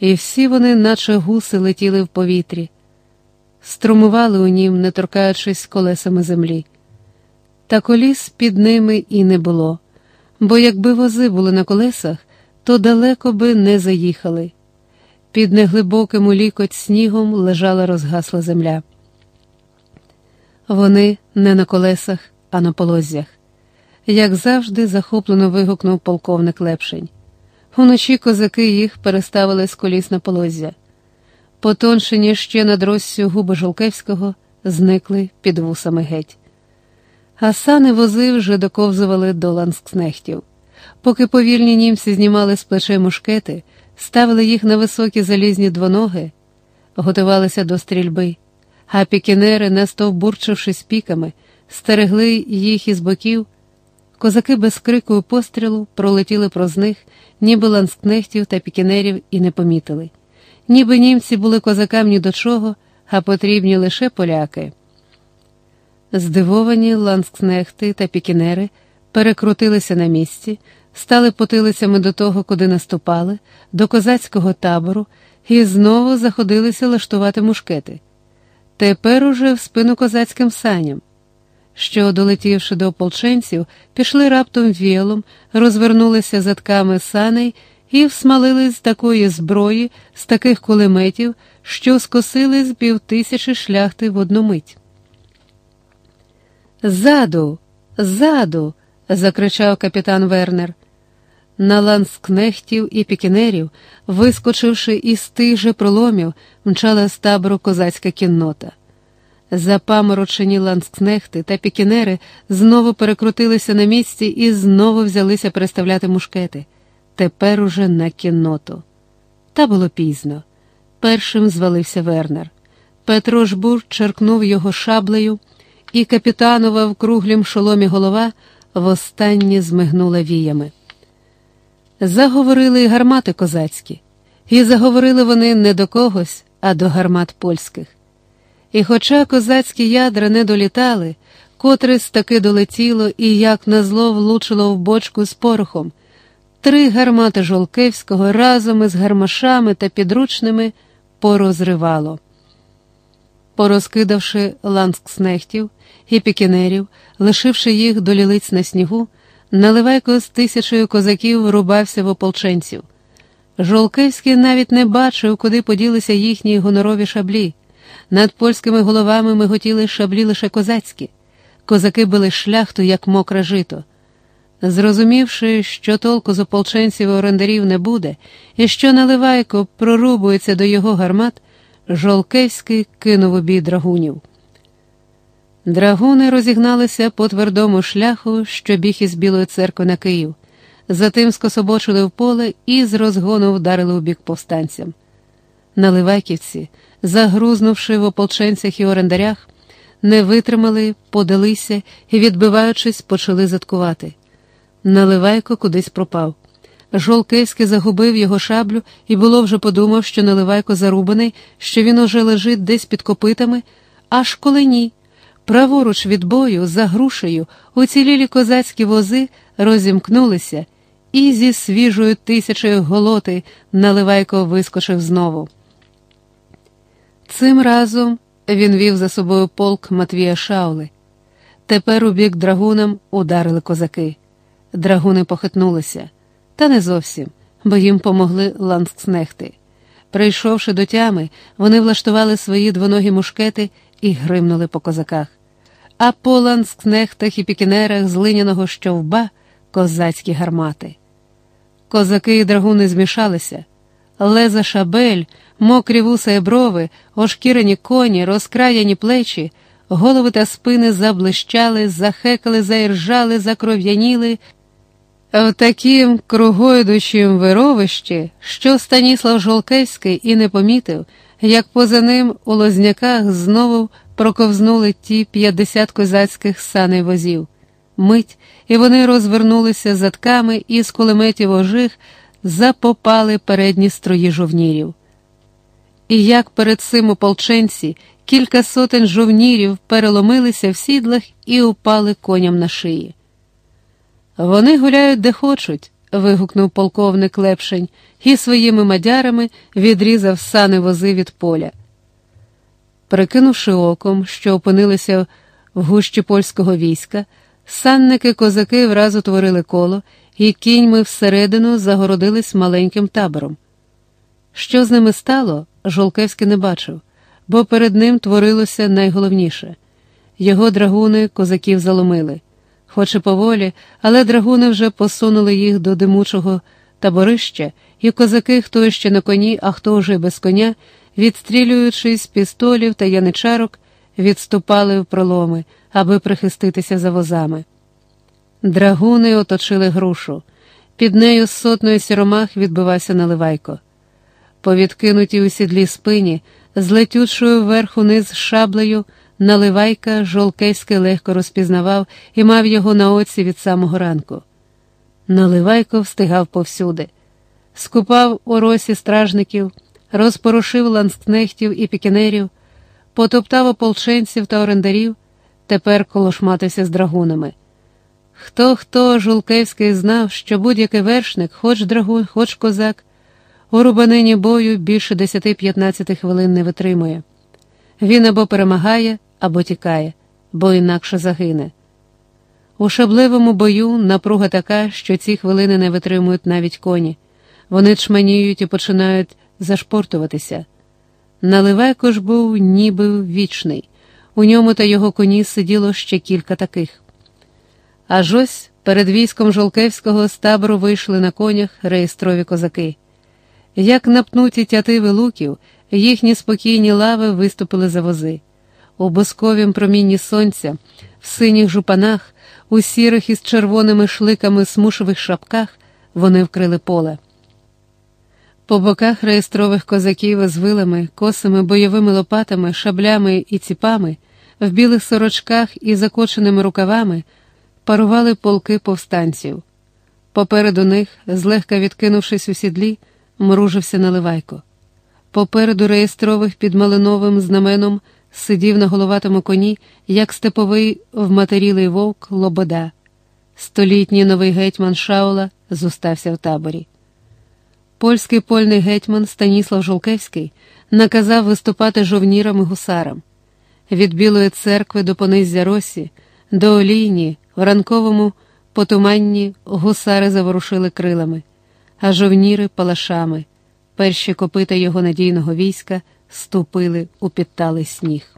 і всі вони, наче гуси, летіли в повітрі, струмували у нім, не торкаючись колесами землі. Та коліс під ними і не було, бо якби вози були на колесах, то далеко би не заїхали. Під неглибоким у лікоть снігом лежала розгасла земля. Вони не на колесах, а на полоззях. Як завжди, захоплено вигукнув полковник Лепшень. Уночі козаки їх переставили з коліс на полоззя. Потоншені ще над розсю губи Жолкевського зникли під вусами геть. А сани вози вже доковзували до ланскснехтів. Поки повільні німці знімали з плечей мушкети, ставили їх на високі залізні двоноги, готувалися до стрільби, а пікінери, настовбурчившись піками, стерегли їх із боків. Козаки без крику і пострілу пролетіли проз них, ніби ланскнехтів та пікінерів і не помітили. Ніби німці були козакам ні до чого, а потрібні лише поляки. Здивовані ланскнехти та пікінери перекрутилися на місці, стали потилицями до того, куди наступали, до козацького табору, і знову заходилися лаштувати мушкети. Тепер уже в спину козацьким саням що, долетівши до ополченців, пішли раптом вілом, розвернулися затками саней і всмалили з такої зброї, з таких кулеметів, що скосили з півтисячі шляхти в одну мить. Ззаду, ззаду. закричав капітан Вернер. На ланскнехтів і пікінерів, вискочивши із тих же проломів, мчала з табору козацька кіннота. Запаморочені ланскнехти та пікінери знову перекрутилися на місці і знову взялися переставляти мушкети, тепер уже на кінноту. Та було пізно. Першим звалився Вернер. Петро Жбур черкнув його шаблею, і капітанова в круглім шоломі голова востаннє змигнула віями. Заговорили й гармати козацькі, і заговорили вони не до когось, а до гармат польських. І, хоча козацькі ядра не долітали, котрись таки долетіло і, як назло, влучило в бочку з порохом, три гармати Жолкевського разом із гармашами та підручними порозривало. Порозкидавши ланскснехтів і пікінерів, лишивши їх до лілиць на снігу, наливайко з тисячою козаків рубався в ополченців. Жолкевський навіть не бачив, куди поділися їхні гонорові шаблі. Над польськими головами миготіли шаблі лише козацькі, козаки били шляхту, як мокре жито. Зрозумівши, що толку з ополченців і орендарів не буде, і що наливайко прорубується до його гармат, Жолкевський кинув у бій драгунів. Драгуни розігналися по твердому шляху, що біг із Білої церкви на Київ, затим скособочили в поле і з розгону вдарили у бік повстанцям. Наливайківці – загрузнувши в ополченцях і орендарях, не витримали, подалися і, відбиваючись, почали заткувати. Наливайко кудись пропав. Жолкевський загубив його шаблю і було вже подумав, що наливайко зарубаний, що він уже лежить десь під копитами, аж коли ні. Праворуч від бою, за грушею, уцілілі козацькі вози розімкнулися, і зі свіжою тисячею голоти наливайко вискочив знову. Цим разом він вів за собою полк Матвія Шаули. Тепер у бік драгунам ударили козаки. Драгуни похитнулися, та не зовсім, бо їм помогли ланскснехти. Прийшовши до тями, вони влаштували свої двоногі мушкети і гримнули по козаках. А по ланскнехтах і пікінерах з линяного щовба козацькі гармати. Козаки і драгуни змішалися, леза шабель мокрі вуса і брови, ошкірені коні, розкраяні плечі, голови та спини заблищали, захекали, заіржали, закров'яніли. В таким кругойдучім вировищі, що Станіслав Жолкевський і не помітив, як поза ним у лозняках знову проковзнули ті п'ятдесят козацьких саней возів. Мить, і вони розвернулися задками і з кулеметів ожиг запопали передні строї жовнірів. І як перед цим ополченці кілька сотень жовнірів переломилися в сідлах і упали коням на шиї. Вони гуляють де хочуть, вигукнув полковник Лепшень і своїми мадярами відрізав сани вози від поля. Прикинувши оком, що опинилися в гущі польського війська, санники козаки враз утворили коло і кіньми всередину загородились маленьким табором. Що з ними стало, Жолкевський не бачив, бо перед ним творилося найголовніше його драгуни козаків заломили. Хоч і поволі, але драгуни вже посунули їх до димучого таборища, і козаки, хто ще на коні, а хто вже без коня, відстрілюючись з пістолів та яничарок, відступали в проломи, аби прихиститися за возами. Драгуни оточили грушу. Під нею з сотною сіромах відбивався наливайко. По відкинутій у сідлі спині, з летючою вверх униз шаблею, наливайка Жолкевський легко розпізнавав і мав його на оці від самого ранку. Наливайко встигав повсюди, скупав у росі стражників, розпорушив ланскнехтів і пікінерів, потоптав ополченців та орендарів, тепер колошматився з драгунами. Хто хто Жулкевський знав, що будь-який вершник, хоч драгун, хоч козак, у рубанині бою більше 10-15 хвилин не витримує. Він або перемагає, або тікає, бо інакше загине. У шабливому бою напруга така, що ці хвилини не витримують навіть коні. Вони чманіють і починають зашпортуватися. Наливайко ж був ніби вічний, у ньому та його коні сиділо ще кілька таких. Аж ось перед військом Жолкевського з табору вийшли на конях реєстрові козаки. Як напнуті тятиви луків, їхні спокійні лави виступили за вози. У босковім промінні сонця, в синіх жупанах, у сірих із червоними шликами смушових шапках вони вкрили поле. По боках реєстрових козаків з вилами, косими бойовими лопатами, шаблями і ціпами, в білих сорочках і закоченими рукавами парували полки повстанців. Попереду них, злегка відкинувшись у сідлі, мружився наливайко. Попереду реєстрових під малиновим знаменом сидів на головатому коні, як степовий вматерілий вовк Лобода. Столітній новий гетьман Шаула зустався в таборі. Польський польний гетьман Станіслав Жолкевський наказав виступати жовнірам і гусарам. Від Білої церкви до понизя Росі, до Олійні, в ранковому потуманні гусари заворушили крилами, а жовніри палашами. Перші копита його надійного війська ступили у підталий сніг.